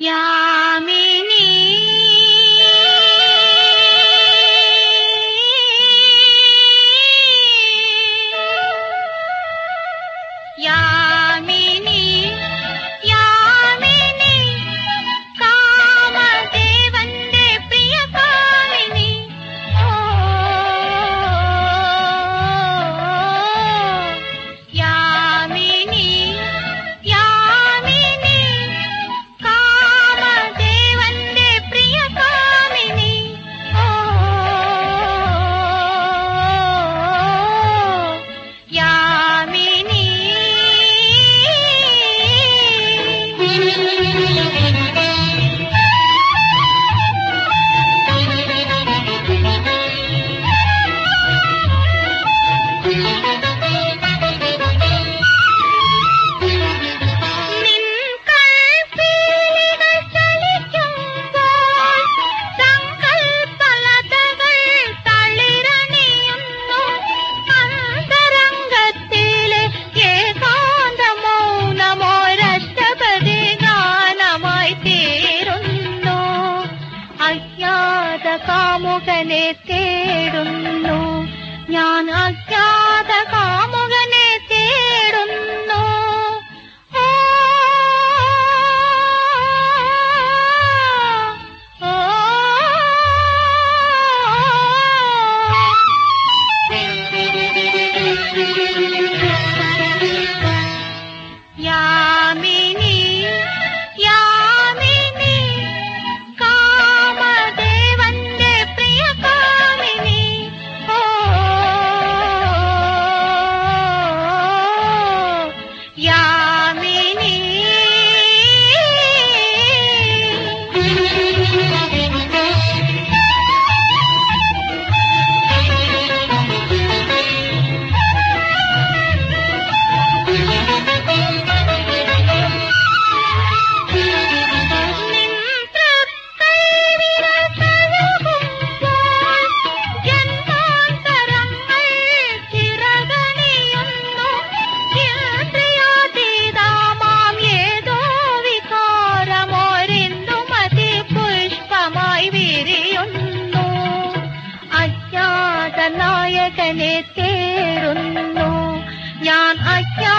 呀 അജ്ഞാത കാമുകനെ തേടുന്നു. ഞാൻ അജ്ഞാത കാമുകനെ Yeah. നായകനെ തേരുന്നു ഞാൻ അജ്ഞാ